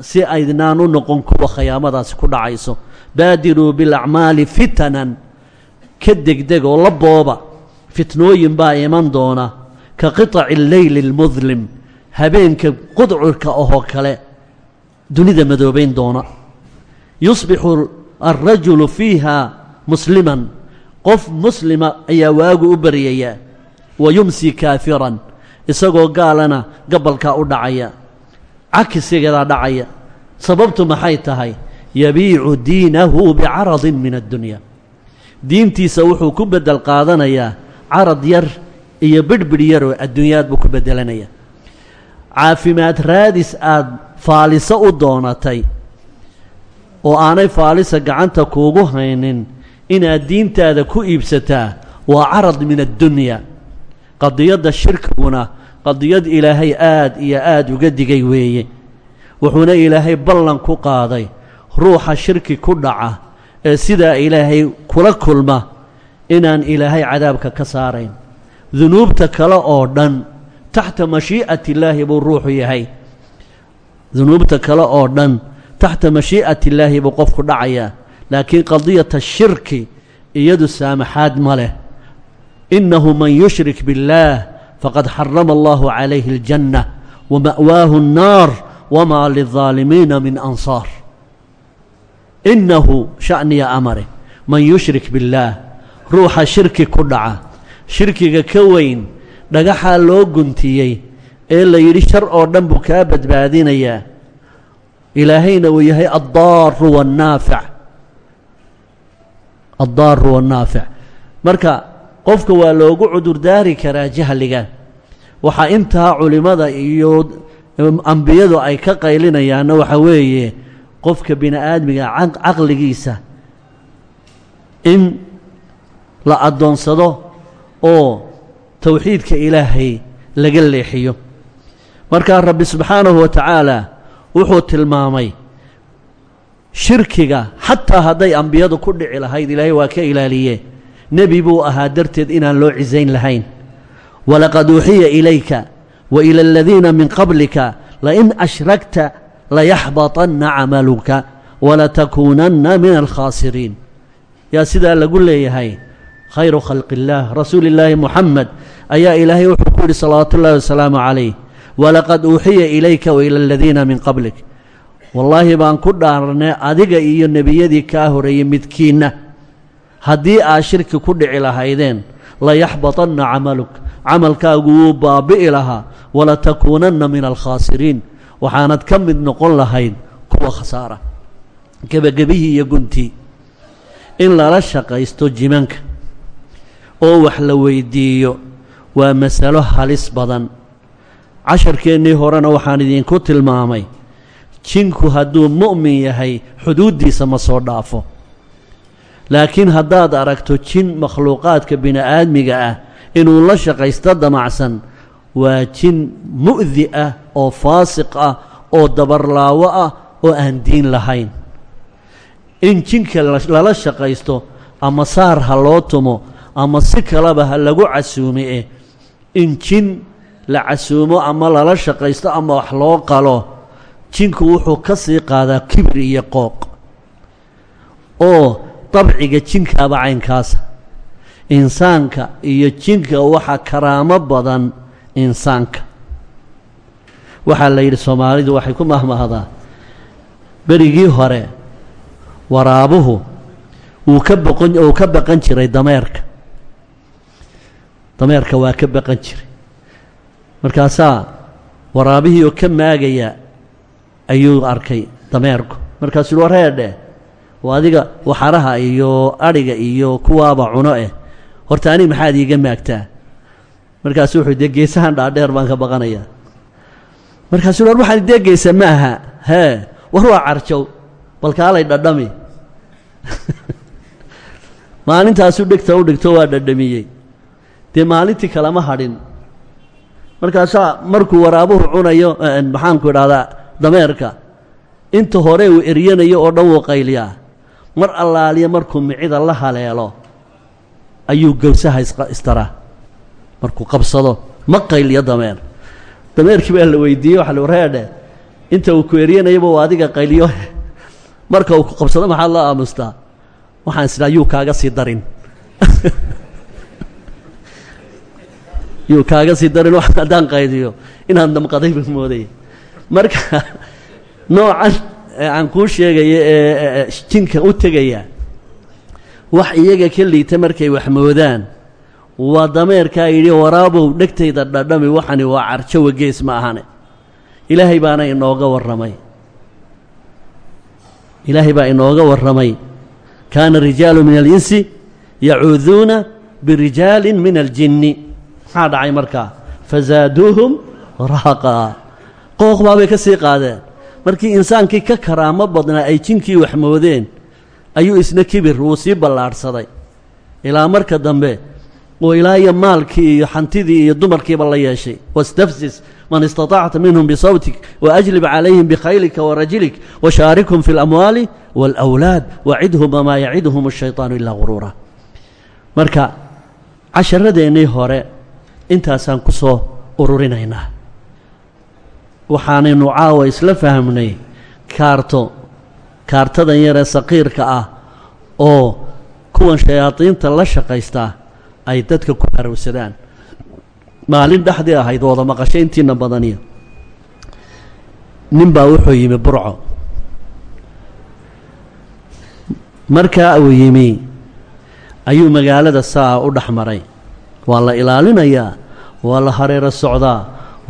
si aydnaan u noqon kuwa khayaamadaasi ku dhacayso. Baadiruu bilacmaali fitanan ka degdeg oo la booba. Fitnooyin baa iman doona ka qiطaci alleyli اlmudlim habeenka qudcurka ahoo kale dunida madoobayn doona yusbixu alrajulu fiiha musliman. Qof muslima ayaa waagu u baryayaa wa yumsi kaafiran isagoo gaalana gabalkaa u dhacaya cakisigadaa dhacaya. Sababtu maxay tahay? Yabiicu diinahu bicaradin min addunya. Diintiisa wuxuu ku beddel qaadanayaa carad yar iyo bidhbidh yaroo adduunyaad buu ku beddelanaya caafimaad raadis aad faaliso u doonatay oo aanay faalisa gacanta kuugu haynin inaad diintaada ku iibsataa waa carad min addunya. Qadiyadda shirkiguna qadiyad ilaahay aad iyo aad uga digay weeye. Wuxuuna ilaahay ballan ku qaaday ruuxa shirki ku dhaca ee sidaa ilaahay kula kulma inaan ilaahay cadaabka ka saarayn. Dunuubta kale oo dhan taxta mashii'ati illaahi buu ruuxu yahay. Dunuubta kale oo dhan taxta mashii'ati illaahi buu qofku dhacayaa laakiin qadiyata shirki iyadu saamaxaad ma leh innahu man yushrik biاllaah faqad xarama allahu calayhi اljanna wama'waahu الnaar wmaa lilظaalimiina min ansaar innahu sha'niya amare man yushrik biاllaah ruuxa shirki ku dhaca shirkiga ka weyn dhagaxaa loo guntiyey ee la yidhi shar oo dhan buu kaa badbaadinayaa ilaahayna uu yahay addaaru waannaafic addaaru waannaafic marka qofka waa loogu cudurdaari karaa jahliga. Waxaa intaa culimmada iyo ambiyadu ay ka qaylinayaanna waxa weeye qofka bini aadmiga caqligiisa in la addoonsado oo towxiidka ilaahay laga leexiyo. Markaa rabbi subxaanahu wa tacaala wuxuu tilmaamay shirkiga xataa hadday ambiyadu ku dhici lahayd ilaahay waa ka ilaaliye. Nebi buu ahaa darteed inaan loo cisayn lahayn. Walaqad uuxiya ilayka wa ila aladiina min qablika lain ashragta layaxbaطanna camaluka walatakuunanna min alkhaasiriin yaa sidaa lagu leeyahay khayru khalqi اllaah rasuuli illaahi muxamed ayaa ilaahay wuxuu ku yidhi salawaatu ullahi wasalaamu calayh walaqad uuxiya ilayka wa ila aladiina min qablik. Wallaahi baan ku dhaarnay adiga iyo nebiyadii kaa horeeyey midkiinna. Haddii aad shirki ku dhici lahaydeen layaxbaطanna camaluk. Camalkaagu wuu baabi'i lahaa walatakuunanna min alkhaasiriin. Waxaanad ka mid noqon lahayd kuwa khasaara. Gebagabihii iyo guntii. In lala shaqaysto jimanka. Oo wax la weydiiyo. Waa masalo halis badan casharkeennii horena waxaan idinku tilmaamay jinku hadduu mu'min yahay xuduuddiisa ma soo dhaafo. Laakiin haddaad aragto jin makhluuqaadka bini aadmiga ah inuu la shaqaysto damacsan waa jin mu'di ah oo faasiq ah oo dabarlaawo ah oo aan diin lahayn. In jinka lala shaqaysto ama saar ha loo tumo ama si kaleba ha lagu casuumi eh in jin la casuumo ama lala shaqaysto ama wax loo qalo jinku wuxuu ka sii qaadaa kibir iyo qooq. Oo dabciga jinkaaba caynkaasa insaanka iyo jinka waxa karaamo badan insaanka. Waxaa la yidhi soomaalidu waxay ku mahmahdaa berigii hore waraabuhu wuu ka boqon uu ka baqan jiray dameerka. Dameerka waa ka baqan jiray markaasaa waraabihii oo ka maagaya ayuu arkay dameerku. Markaasuu war heedhe waa adiga waxaraha iyo adhiga iyo kuwaaba cuno eh. Horta anig maxaad iiga maagtaa? Markaasu wuxuu dee geesahan dhaadheer baan ka baqanayaa. Markaasuu war waxaan dee geesa ma aha? Hee war waa carjow balkaalay dhadhami. Maalintaasuu dhegta u dhigto waa dhadhamiyey. Dee maalintii kalama hadhin markaasaa markuu waraabuhu cunayo maxaanku idhahdaa dameerka. Inta hore uu eryanayo oo dhan wuu qayliyaa. Mar allaaliya markuu micida la haleelo ayuu gowsaha istaraa markuu qabsado ma qayliyo dameer. Dameerkii baa la weydiiyey waxa reedhe inta uu ku eryanayaba waa adiga qayliyo. Marka uu ku qabsado maxaad la aamustaa waxaan isdhaa yuu kaaga sii darin yuu kaaga sii darin wax haddaan qaydiyo inaad damqadayba mooday. Marka noocan aan kuu sheegaya ee jinka u tegaya wax iyaga ka liita markay wax moodaan waa dameerkaa yidhi waraabow dhegtayda dhadhami waxani waa carjowa gees ma ahane ilaahay baana inooga warramay. Ilaahay baa inooga warramay. Kaana rijaalu min alinsi yacuuduuna birijaalin min aljinni maxaa dhacay markaa fasaaduuhum raaqaa qooq baabay ka sii qaadeen markii insaankii ka karaamo badnaa ay jinkii wax moodeen ayuu isna kibir wuu sii ballaadhsaday ilaa marka dambe oo ilaa iyo maalkii iyo xantidii iyo dumarkiiba la yeeshay wastafsis man istaطacta minhum bisawtik waajlib calayhim bikhaylika warajilik washaarikhum fi اlamwaali wاlأwlaad wacidhum wamaa yacidhum الshayطaanu ilaa guruura marka casharadeennii hore intaasaan ku soo ururinaynaa. Waxaanaynu caawa isla fahmnay kaarto kaartadan yaree saqiirka ah oo kuwan shayaadiinta la shaqaystaa ay dadka ku harowsadaan maalin dhexdii ahayd wada maqashay intiina badaniya nin baa wuxuu yimi burco. Markaa uu yimi ayuu magaalada saa u dhex maray waa la ilaalinayaa waa la hareero socdaa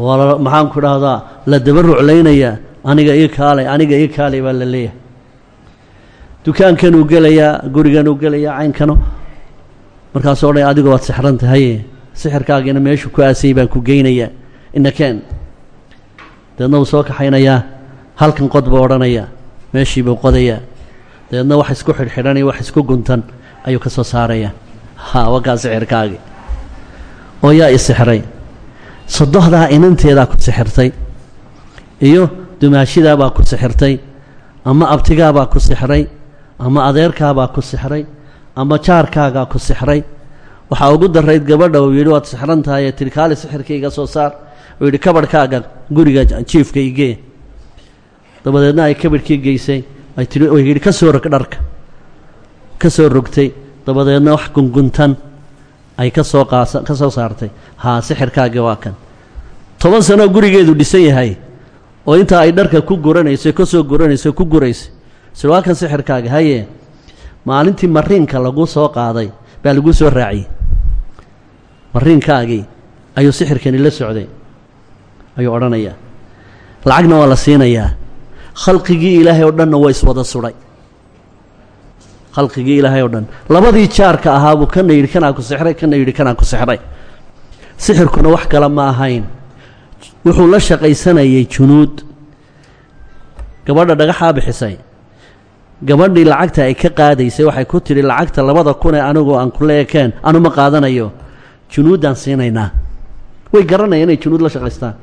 waa la maxaanku dhahdaa la daba ruclaynayaa aniga ii kaalay aniga ii kaalay baa la leeyahay. Dukaankanuu gelayaa guriganuu gelayaa caynkano. Markaasoo dhan adigu waad sixran tahaye sixirkaagiina meeshu ku aasayay baan ku geynayaa inakeen dabeedna wuu soo kaxaynayaa halkan qod buu odhanayaa meeshii buu qodayaa. Dabeedna wax isku xidhxidhan iyo wax isku guntan ayuu ka soo saarayaa ha wakaa sixirkaagii oo yaa i sixray. Sodohdaa inanteedaa ku sixirtay iyo dumaashidaabaa ku sixirtay ama abtigaabaa ku sixray ama adeerkaabaa ku sixray ama jaarkaagaa ku sixray. Waxaa ugu darayd gabadha uu yidhi waad sixran tahay ee tiri kaali sixirka soo saar. Uu yidhi kabadhkaaga guriga jiifka igee dabadeedna ay kabadhkii geysay yidhi ka soo rog dharka ka soo rogtay. Dabadeedna wax gunguntan ay ka soo qaasa ka soo saartay. Haa sixirkaagii waa kan. Toban sanoo gurigeedu dhisan yahay oo intaa ay dharka ku guranayso ka soo guranayso ku guraysay sir waa kan sixirkaaga haye. Maalintii mariinka lagu soo qaaday baa lagu soo raaciyey. Mariinkaagii ayuu sixirkani la socday ayuu odhanayaa. Lacagna waa la siinayaa. Khalqigii ilaahay oo dhanna waa iswada sudhay khalqigii ilaahay oo dhan. Labadii jaarka ahaabuu kana yidhi kanaa ku sixray kana yidhi kanaa ku sixray. Sixirkuna wax kale ma ahayn. Wuxuu la shaqaysanayay junuud. Gabadha dhagaxaa bixisay. Gabadhii lacagta ay ka qaadaysay waxay ku tidhi lacagta labada kunee anigu aan ku leekeen anu ma qaadanayo. Junuuddaan siinaynaa. Way garanayaan inay junuud la shaqaystaan.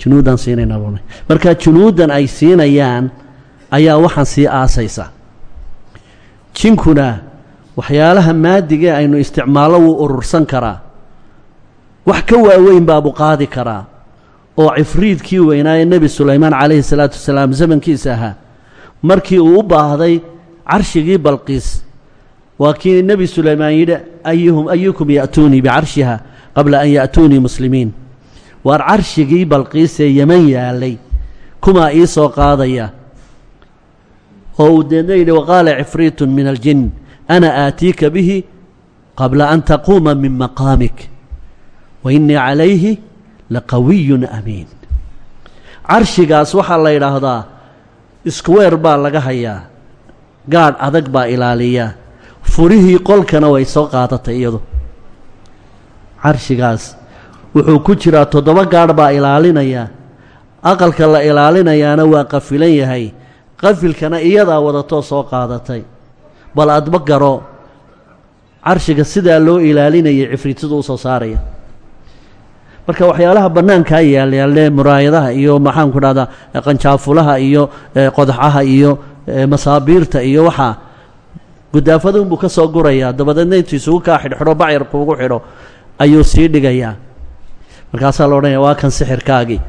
Junuuddaan siinaynaa buuna marka junuuddan ay siinayaan ayaa waxaan sii aasaysa jinkuna waxyaalaha maadigee aynu isticmaallo wuu urursan karaa. Wax ka waaweyn baabuu qaadi karaa. Oo cifriidkii weynaa ee nebi sulaymaan calayhi salaatu wasalaam zamankiisa ahaa markii uu u baahday carshigii balqiis waa kii nebi sulaymaan yidhi ayuhum ayukum ya'tuunii bicarshiha qabla an ya'tuunii muslimiin. Waar carshigii balqiis ee yeman yaalay kumaa ii soo qaadaya oo uu deedna yidhi waqaala cifriitun min aljin ana aatiika bihi qabla an taquuma min maqaamik wa innii calayhi laqawiyun amiin. Carshigaas waxaa la yidhaahdaa iskuweer baa laga hayaa gaadh adag baa ilaaliya furihii qolkana way soo qaadatay iyadu. Carshigaas wuxuu ku jiraa toddoba gaadh baa ilaalinaya aqalka la ilaalinayaana waa qafilan yahay qafilkana iyadaa wadatoo soo qaadatay. Bal adba garo carshiga sidaa loo ilaalinayay cifriitadu u soo saaraya. Marka waxyaalaha bannaankaa yaalyaalle muraayadaha iyo maxaanku dhahdaa qanjaafulaha iyo qodaxaha iyo masaabiirta iyo waxaa gudaafadunbuu ka soo gurayaa. Dabadeedna intuu isugu kaa xidhxidho bacyar kuugu xidho ayuu sii dhigayaa. Markaasaa la odhanaya waa kan sixirkaagii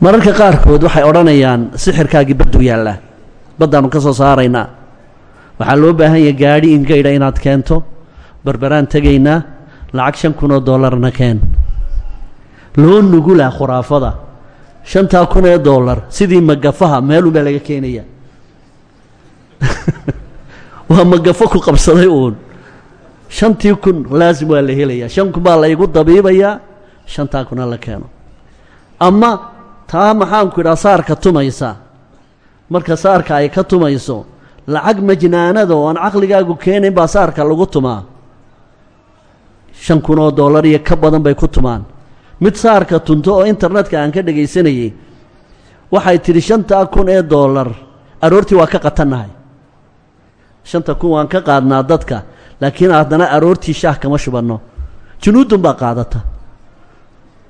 mararka qaarkood waxay odhanayaan sixirkaagii badduu yaallaa baddaannu ka soo saaraynaa. Waxaa loo baahan yahay gaadhi ingaydha inaad keento berberaan tegaynaa lacag shan kun oo dollarna keen. Loo nugulaa khuraafada. Shantaa kun ee dollar sidii magafaha meelunbaa laga keenaya. Waa magafo ku qabsaday uun. Shantii kun laasim waa la helayaa. Shan kun baa laygu dabiibayaa shantaa kuna la keeno. Ama taa maxaanku idhaha saarka tumaysa. Marka saarka ay ka tumayso lacag majnaanada oo aan caqligaagu keenayn baa saarka lagu tumaa. Shan kun oo dollar iyo ka badan bay ku tumaan. Mid saarka tunto oo internetka aan ka dhegaysanayey waxay tidhi shantaa kun ee dollar aroortii waa ka qatannahay. Shanta kun waan ka qaadnaa dadka laakiin haddana aroortii shaah kama shubanno. Junuudun baa qaadata.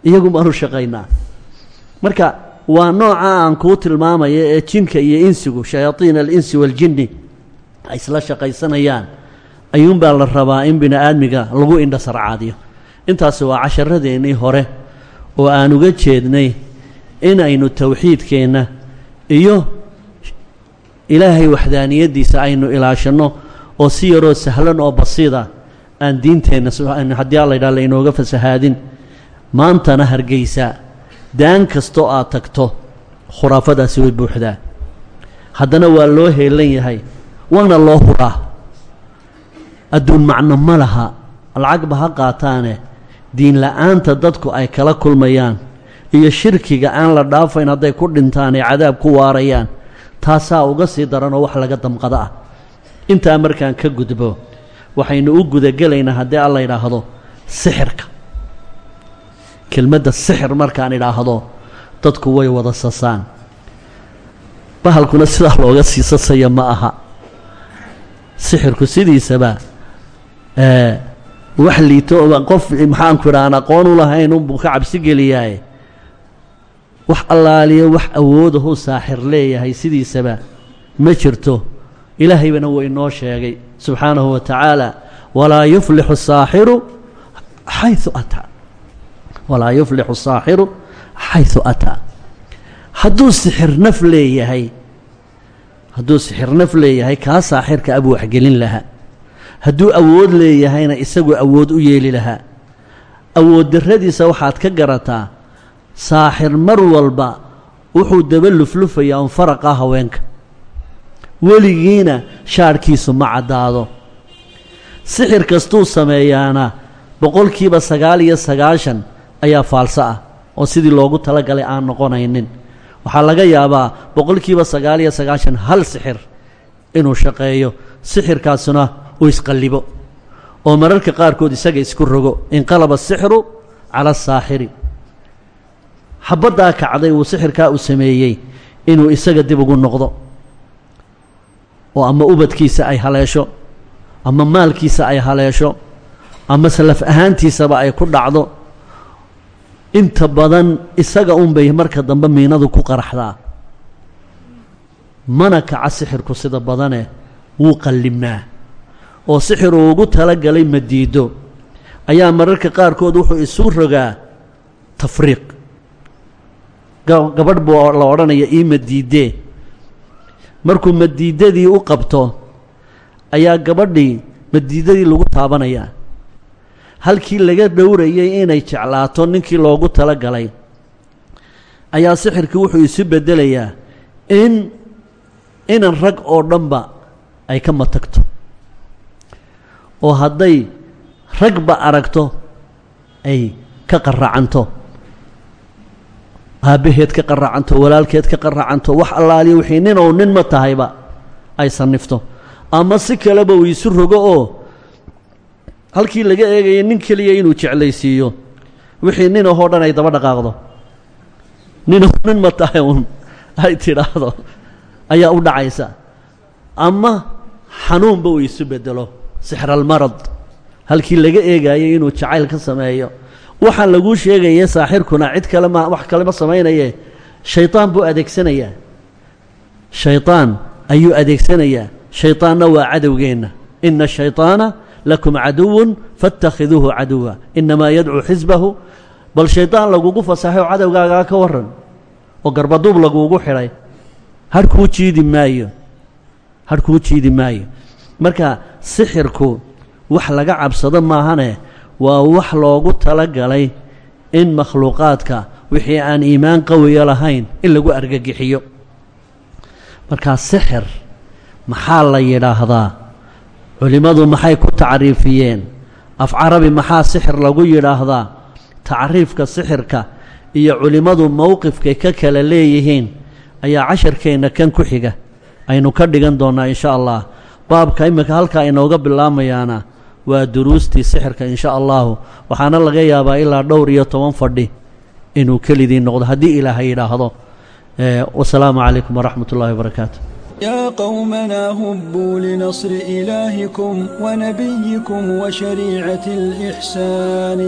Iyagun baanu shaqaynaa marka waa nooca aan kuu tilmaamaya ee jinka iyo insigu shayaadiin alinsi waaljinni ay isla shaqaysanayaan ayuunbaa la rabaa in bini aadmiga lagu indhasarcaadiyo intaasi waa casharadeenii hore oo aan uga jeednay inaynu towxiidkeenna iyo ilaahay waxdaaniyaddiisa aynu ilaashanno oo si yaroo sahlan oo basiida aan diinteenna haddii alla ydhaha lainooga fasahaadin. Maantana hargeysa daan kastoo aad tagto khuraafadaasi way buuxdaa haddana waa loo heelan yahay waana loo huraa. Adduun macno ma laha. Lacagba ha qaataane. Diin la'aanta dadku ay kala kulmayaan. Iyo shirkiga aan la dhaafayn hadday ku dhintaan ay cadaab ku waarayaan. Taasaa uga sii daranoo wax laga damqada ah. Intaa markaan ka gudbo waxaynu u gudagelaynaa haddii alla idhaahdo sixirka kelmadda sixir markaan idhaahdo dadku way wada sasaan. Bahalkuna sidaa looga sii sasaya ma aha. Sixirku sidiisaba wax liito qof maxaanku idha aan aqoon u lahayn unbuu ka cabsi geliyaaye wax allaaliya wax awoodahuu saaxir leeyahay sidiisaba ma jirto. Ilaahaybana wuu inoo sheegay subxaanahu wa tacaala walaa yuflixu saaxiru xayu ataa walaa yuflixu saaxiru xayu ataa. Hadduu sixir naf leeyahay hadduu sixir naf leeyahay kaa saaxirka abuu waxgelin lahaa. Hadduu awood leeyahayna isagu awood u yeeli lahaa. Awood darradiisa waxaad ka garataa saaxir mar walba wuxuu daba luflufayaa un faraqaa haweenka. Weligiina shaadhkiisu ma caddaado. Sixir kastuu sameeyaana boqolkiiba sagaal iyo sagaashan ayaa faalso ah oo sidii loogu talagalay aan noqonaynin. Waxaa laga yaabaa boqolkiiba sagaal iyo sagaashan hal sixir inuu shaqeeyo sixirkaasuna uu isqallibo oo mararka qaarkood isaga isku rogo inqalaba asixru cala asaaxiri xabaddaa kacday uu sixirkaa uu sameeyey inuu isaga dib ugu noqdo oo ama ubadkiisa ay haleesho ama maalkiisa ay haleesho ama salaf ahaantiisaba ay ku dhacdo inta badan isaga unbay marka dambe miinadu ku qaraxdaa. Mana kaca sixirku sida badane wuu qallimaa oo sixir uu ugu talagalay madiido ayaa mararka qaarkood wuxuu isu rogaa tafriiq. Gabadh buu la odhanaya ii madiidee markuu madiidadii u qabto ayaa gabadhii madiidadii lagu taabanayaa halkii laga dhowrayay inay jeclaato ninkii loogu tala galay ayaa sixirkii wuxuu isu beddelayaa in inan rag oo dhanba ay ka matagto. Oo hadday ragba aragto ay ka qaracanto aabbaheed ka qaracanto walaalkeed ka qaracanto wax allaaliya wixii nin ou nin ma tahayba ay sannifto. Ama si kaleba uu isu rogo oo halkii laga eegaya nin keliya inuu jeclaysiiyo. Wixii nin ahoo dhan ay daba dhaqaaqdo. Nin nin ma tahay uun ay tidhaahdo. Ayaa u dhacaysa. Ama xanuunba uu isu bedelo sixralmarad halkii laga eegaayay inuu jacayl ka sameeyo. Waxaan laguu sheegaya saaxirkuna cid kale ma wax kalema samaynaye. Shaydaan buu adeegsanayaa. Shaydaan ayuu adeegsanayaa. Shaydaanna waa cadowgeenna. Ina shayطaana lakum caduwun faاtakhiduuhu caduwa. Inamaa yadcuu xisbahu. Bal shaydaan lagugu fasaxay oo cadowgaagaa ka waran oo garbaduub laguugu xidhay har kuu jiidi maayo har kuu jiidi maayo. Marka sixirku wax laga cabsado maahane waa wax loogu tala galay in makhluuqaadka wixii aan iimaan qawiya lahayn in lagu argagixiyo. Markaa sixir maxaa la yidhaahdaa culimmadu maxay ku tacriifiyeen? Af carabi maxaa sixir lagu yidhaahdaa? Tacriifka sixirka iyo culimmadu mowqifkay ka kala leeyihiin ayaa casharkeenna kan ku xiga. Aynu ka dhigan doonnaa insha allah. Baabka imminka halkaa inooga bilaamayaana waa duruustii sixirka insha allahu. Waxaana laga yaabaa ilaa dhowr iyo toban fadhi inuu kelidii noqdo haddii ilaahay yidhaahdo. Wasalaamu calaykum waraxmat ullahi wabarakaatu يا قومنا هبوا لنصر إلهكم ونبيكم وشريعة الإحسان